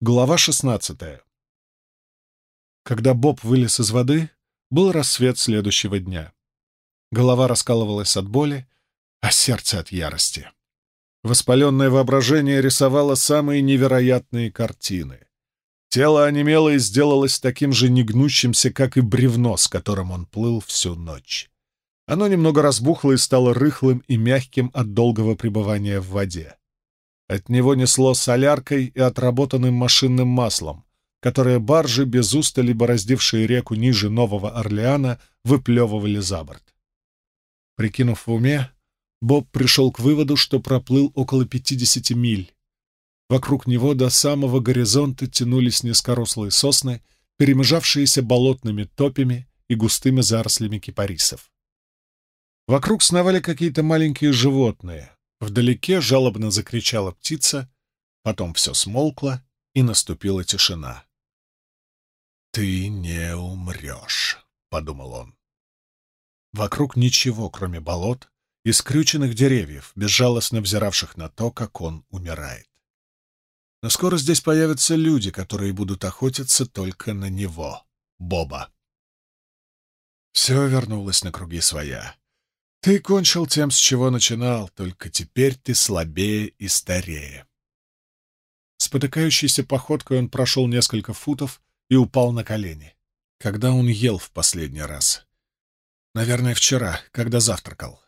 Глава 16. Когда Боб вылез из воды, был рассвет следующего дня. Голова раскалывалась от боли, а сердце от ярости. Воспаленное воображение рисовало самые невероятные картины. Тело онемело и сделалось таким же негнущимся, как и бревно, с которым он плыл всю ночь. Оно немного разбухло и стало рыхлым и мягким от долгого пребывания в воде. От него несло соляркой и отработанным машинным маслом, которое баржи, без устали бороздившие реку ниже Нового Орлеана, выплевывали за борт. Прикинув в уме, Боб пришел к выводу, что проплыл около 50 миль. Вокруг него до самого горизонта тянулись низкорослые сосны, перемежавшиеся болотными топями и густыми зарослями кипарисов. Вокруг сновали какие-то маленькие животные, Вдалеке жалобно закричала птица, потом все смолкло, и наступила тишина. «Ты не умрешь», — подумал он. Вокруг ничего, кроме болот и скрюченных деревьев, безжалостно взиравших на то, как он умирает. Но скоро здесь появятся люди, которые будут охотиться только на него, Боба. Все вернулось на круги своя. Ты кончил тем, с чего начинал, только теперь ты слабее и старее. Спотыкающейся походкой он прошел несколько футов и упал на колени. Когда он ел в последний раз? Наверное, вчера, когда завтракал.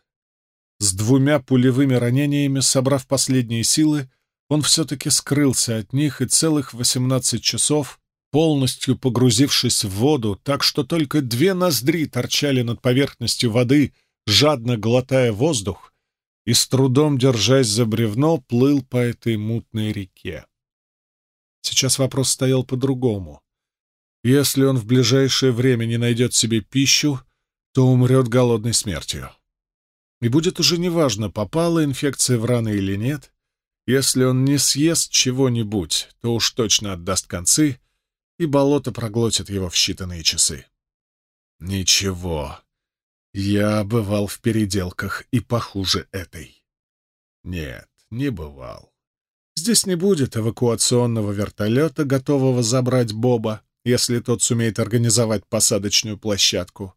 С двумя пулевыми ранениями, собрав последние силы, он все-таки скрылся от них и целых восемнадцать часов, полностью погрузившись в воду, так что только две ноздри торчали над поверхностью воды — жадно глотая воздух и с трудом, держась за бревно, плыл по этой мутной реке. Сейчас вопрос стоял по-другому. Если он в ближайшее время не найдет себе пищу, то умрет голодной смертью. И будет уже неважно, попала инфекция в раны или нет. Если он не съест чего-нибудь, то уж точно отдаст концы, и болото проглотит его в считанные часы. Ничего, я бывал в переделках и похуже этой. Нет, не бывал. Здесь не будет эвакуационного вертолета, готового забрать Боба, если тот сумеет организовать посадочную площадку.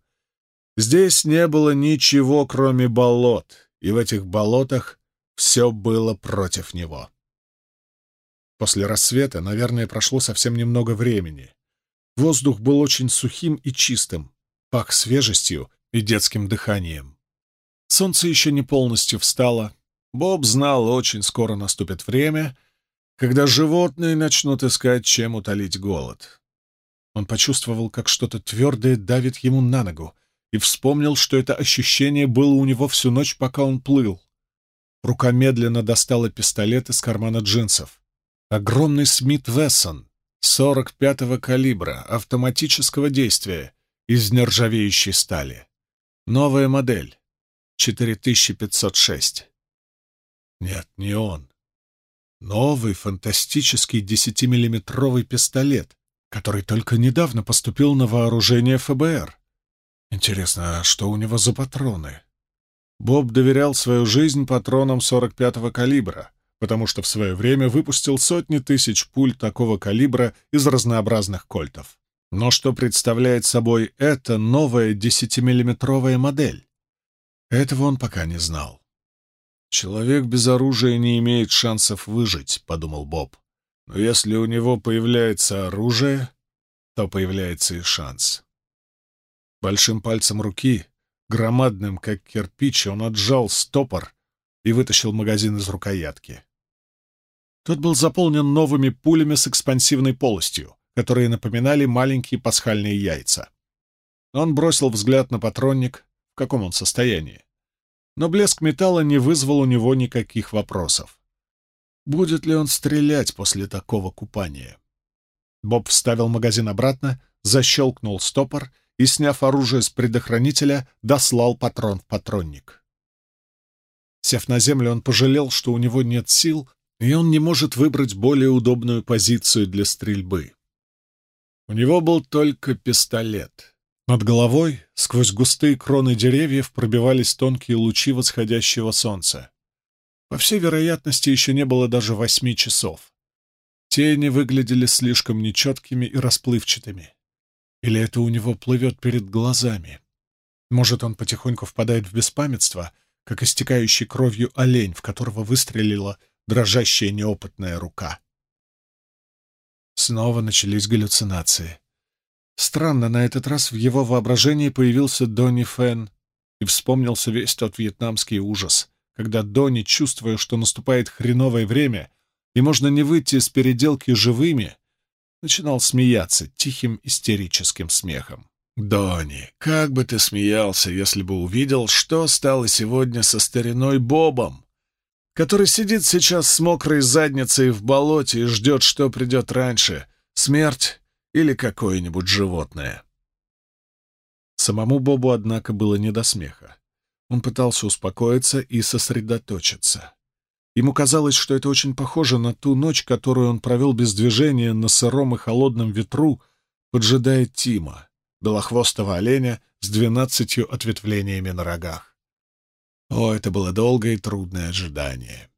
Здесь не было ничего, кроме болот, и в этих болотах все было против него. После рассвета, наверное, прошло совсем немного времени. Воздух был очень сухим и чистым, пах свежестью и детским дыханием. Солнце еще не полностью встало. Боб знал, очень скоро наступит время, когда животные начнут искать, чем утолить голод. Он почувствовал, как что-то твердое давит ему на ногу, и вспомнил, что это ощущение было у него всю ночь, пока он плыл. Рука медленно достала пистолет из кармана джинсов. Огромный Смит Вессон 45-го калибра, автоматического действия, из нержавеющей стали. Новая модель. 4506. Нет, не он. Новый фантастический 10-миллиметровый пистолет, который только недавно поступил на вооружение ФБР. Интересно, а что у него за патроны? Боб доверял свою жизнь патронам 45-го калибра, потому что в свое время выпустил сотни тысяч пуль такого калибра из разнообразных кольтов. Но что представляет собой эта новая десятимиллиметровая модель? Этого он пока не знал. «Человек без оружия не имеет шансов выжить», — подумал Боб. «Но если у него появляется оружие, то появляется и шанс». Большим пальцем руки, громадным, как кирпич, он отжал стопор и вытащил магазин из рукоятки. Тот был заполнен новыми пулями с экспансивной полостью, которые напоминали маленькие пасхальные яйца. Он бросил взгляд на патронник, в каком он состоянии. Но блеск металла не вызвал у него никаких вопросов. Будет ли он стрелять после такого купания? Боб вставил магазин обратно, защелкнул стопор и, сняв оружие с предохранителя, дослал патрон в патронник. Сев на землю, он пожалел, что у него нет сил, и он не может выбрать более удобную позицию для стрельбы. У него был только пистолет. Над головой, сквозь густые кроны деревьев, пробивались тонкие лучи восходящего солнца. По всей вероятности, еще не было даже восьми часов. Тени выглядели слишком нечеткими и расплывчатыми. Или это у него плывет перед глазами? Может, он потихоньку впадает в беспамятство, как истекающий кровью олень, в которого выстрелила дрожащая неопытная рука. Снова начались галлюцинации. Странно, на этот раз в его воображении появился Донни Фен, и вспомнился весь тот вьетнамский ужас, когда Донни, чувствуя, что наступает хреновое время, и можно не выйти из переделки живыми, начинал смеяться тихим истерическим смехом. «Донни, как бы ты смеялся, если бы увидел, что стало сегодня со стариной Бобом, который сидит сейчас с мокрой задницей в болоте и ждет, что придет раньше, смерть или какое-нибудь животное». Самому Бобу, однако, было не до смеха. Он пытался успокоиться и сосредоточиться. Ему казалось, что это очень похоже на ту ночь, которую он провел без движения на сыром и холодном ветру, поджидая Тима, белохвостого оленя с двенадцатью ответвлениями на рогах. О, это было долгое и трудное ожидание.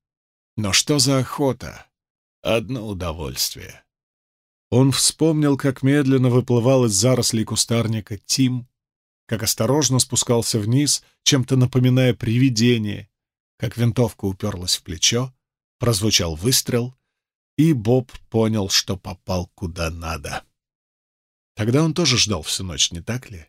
Но что за охота? Одно удовольствие. Он вспомнил, как медленно выплывал из зарослей кустарника Тим, как осторожно спускался вниз, чем-то напоминая привидение, как винтовка уперлась в плечо, прозвучал выстрел, и Боб понял, что попал куда надо. Тогда он тоже ждал всю ночь, не так ли?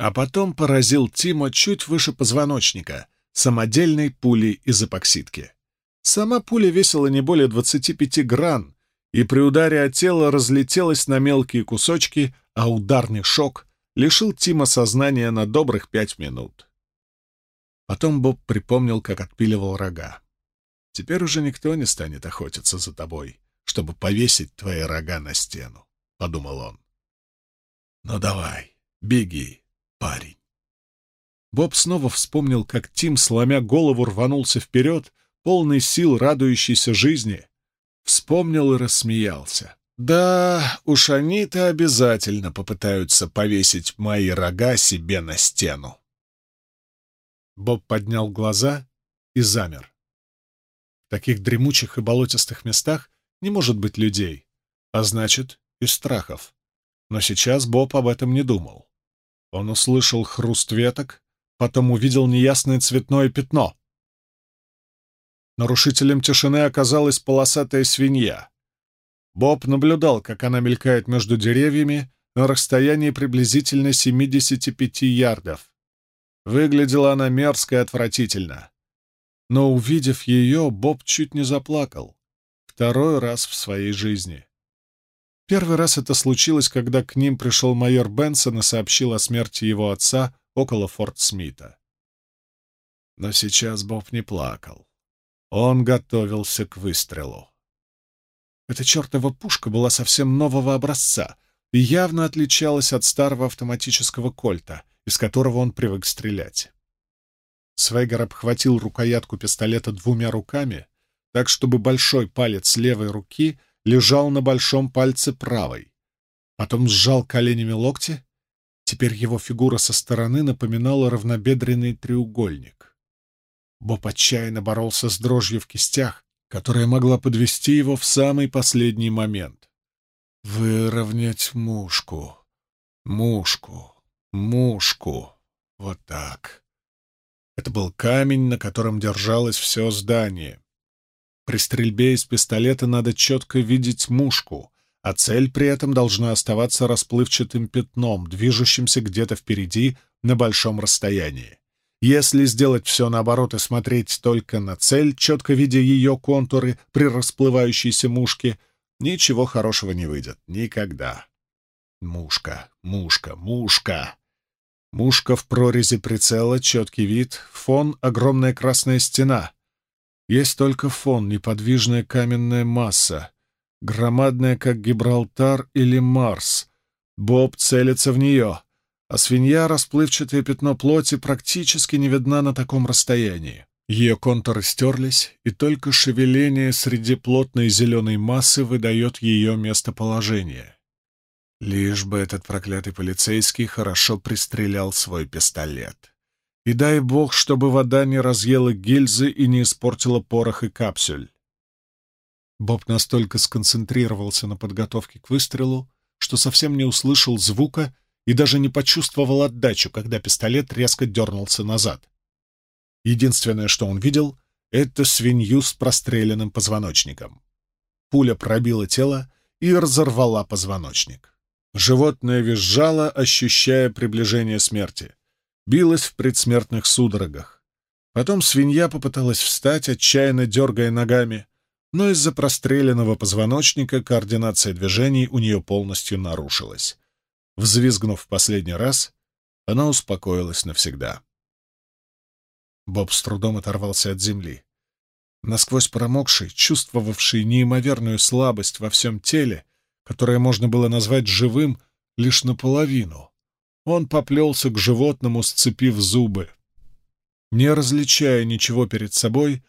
А потом поразил Тима чуть выше позвоночника, самодельной пулей из эпоксидки. Сама пуля весила не более 25 гран, и при ударе от тела разлетелась на мелкие кусочки, а ударный шок лишил Тима сознания на добрых пять минут. Потом Боб припомнил, как отпиливал рога. «Теперь уже никто не станет охотиться за тобой, чтобы повесить твои рога на стену», — подумал он. «Ну давай, беги, парень». Боб снова вспомнил, как Тим, сломя голову, рванулся вперед, полный сил, радующийся жизни. Вспомнил и рассмеялся. «Да, уж они-то обязательно попытаются повесить мои рога себе на стену». Боб поднял глаза и замер. В таких дремучих и болотистых местах не может быть людей, а значит, и страхов. Но сейчас Боб об этом не думал. Он услышал хруст веток, потом увидел неясное цветное пятно. Нарушителем тишины оказалась полосатая свинья. Боб наблюдал, как она мелькает между деревьями на расстоянии приблизительно 75 ярдов. Выглядела она мерзко и отвратительно. Но, увидев ее, Боб чуть не заплакал. Второй раз в своей жизни. Первый раз это случилось, когда к ним пришел майор Бенсон и сообщил о смерти его отца около Форт Смита. Но сейчас Боб не плакал. Он готовился к выстрелу. Эта чертова пушка была совсем нового образца и явно отличалась от старого автоматического кольта, из которого он привык стрелять. Свегер обхватил рукоятку пистолета двумя руками, так, чтобы большой палец левой руки лежал на большом пальце правой. Потом сжал коленями локти. Теперь его фигура со стороны напоминала равнобедренный треугольник. Боб отчаянно боролся с дрожью в кистях, которая могла подвести его в самый последний момент. Выровнять мушку, мушку, мушку. Вот так. Это был камень, на котором держалось все здание. При стрельбе из пистолета надо четко видеть мушку, а цель при этом должна оставаться расплывчатым пятном, движущимся где-то впереди на большом расстоянии. Если сделать все наоборот и смотреть только на цель, четко видя ее контуры при расплывающейся мушке, ничего хорошего не выйдет. Никогда. Мушка, мушка, мушка. Мушка в прорези прицела, четкий вид, фон — огромная красная стена. Есть только фон, неподвижная каменная масса, громадная, как Гибралтар или Марс. Боб целится в нее, а свинья, расплывчатое пятно плоти, практически не видна на таком расстоянии. Ее контуры стерлись, и только шевеление среди плотной зеленой массы выдает ее местоположение. Лишь бы этот проклятый полицейский хорошо пристрелял свой пистолет. И дай бог, чтобы вода не разъела гильзы и не испортила порох и капсюль. Боб настолько сконцентрировался на подготовке к выстрелу, что совсем не услышал звука и даже не почувствовал отдачу, когда пистолет резко дернулся назад. Единственное, что он видел, — это свинью с простреленным позвоночником. Пуля пробила тело и разорвала позвоночник. Животное визжало, ощущая приближение смерти. Билось в предсмертных судорогах. Потом свинья попыталась встать, отчаянно дергая ногами, но из-за простреленного позвоночника координация движений у нее полностью нарушилась. Взвизгнув в последний раз, она успокоилась навсегда. Боб с трудом оторвался от земли. Насквозь промокший, чувствовавший неимоверную слабость во всем теле, которое можно было назвать живым лишь наполовину, он поплелся к животному, сцепив зубы. Не различая ничего перед собой,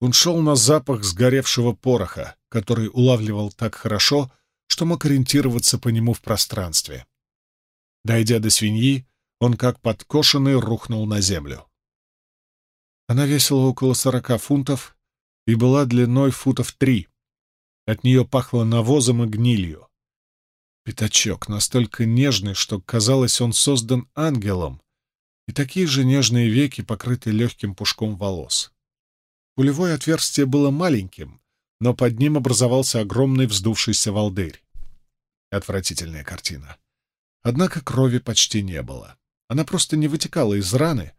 он шел на запах сгоревшего пороха, который улавливал так хорошо, что мог ориентироваться по нему в пространстве. Дойдя до свиньи, он как подкошенный рухнул на землю. Она весила около сорока фунтов и была длиной футов три. От нее пахло навозом и гнилью. Пятачок настолько нежный, что, казалось, он создан ангелом, и такие же нежные веки, покрыты легким пушком волос. Пулевое отверстие было маленьким, но под ним образовался огромный вздувшийся волдырь. Отвратительная картина. Однако крови почти не было. Она просто не вытекала из раны,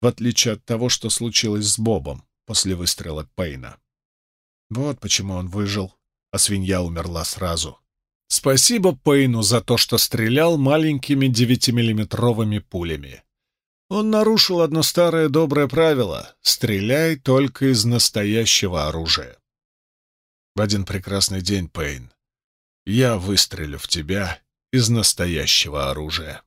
в отличие от того, что случилось с Бобом после выстрела Пейна. Вот почему он выжил, а свинья умерла сразу. Спасибо Пейну за то, что стрелял маленькими девятимиллиметровыми пулями. Он нарушил одно старое доброе правило — стреляй только из настоящего оружия. В один прекрасный день, Пейн, я выстрелю в тебя из настоящего оружия.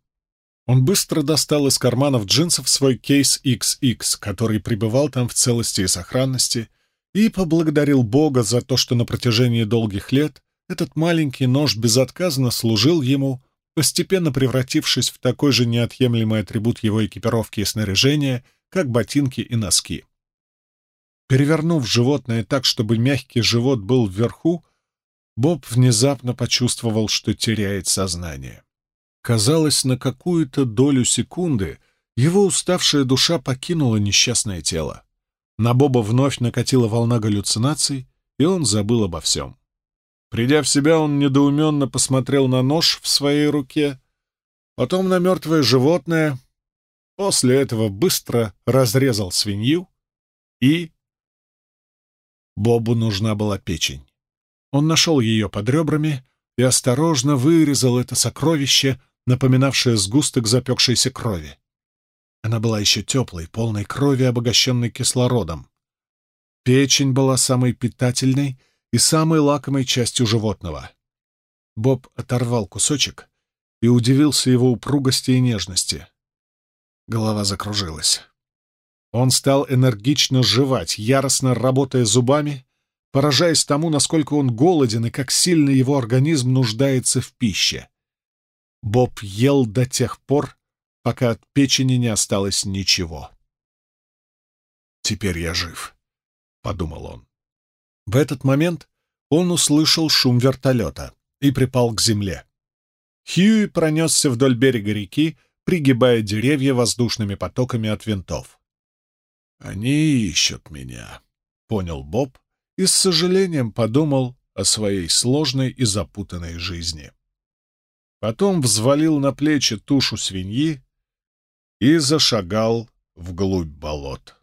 Он быстро достал из карманов джинсов свой кейс XX, который пребывал там в целости и сохранности, и поблагодарил Бога за то, что на протяжении долгих лет этот маленький нож безотказно служил ему, постепенно превратившись в такой же неотъемлемый атрибут его экипировки и снаряжения, как ботинки и носки. Перевернув животное так, чтобы мягкий живот был вверху, Боб внезапно почувствовал, что теряет сознание. Казалось, на какую-то долю секунды его уставшая душа покинула несчастное тело. На Боба вновь накатила волна галлюцинаций, и он забыл обо всем. Придя в себя, он недоуменно посмотрел на нож в своей руке, потом на мертвое животное, после этого быстро разрезал свинью и... Бобу нужна была печень. Он нашел ее под ребрами и осторожно вырезал это сокровище, напоминавшее сгусток запекшейся крови. Она была еще теплой, полной крови, обогащенной кислородом. Печень была самой питательной и самой лакомой частью животного. Боб оторвал кусочек и удивился его упругости и нежности. Голова закружилась. Он стал энергично жевать, яростно работая зубами, поражаясь тому, насколько он голоден и как сильно его организм нуждается в пище. Боб ел до тех пор, пока от печени не осталось ничего. «Теперь я жив», — подумал он. В этот момент он услышал шум вертолета и припал к земле. Хьюи пронесся вдоль берега реки, пригибая деревья воздушными потоками от винтов. «Они ищут меня», — понял Боб, и с сожалением подумал о своей сложной и запутанной жизни. Потом взвалил на плечи тушу свиньи и зашагал вглубь болот.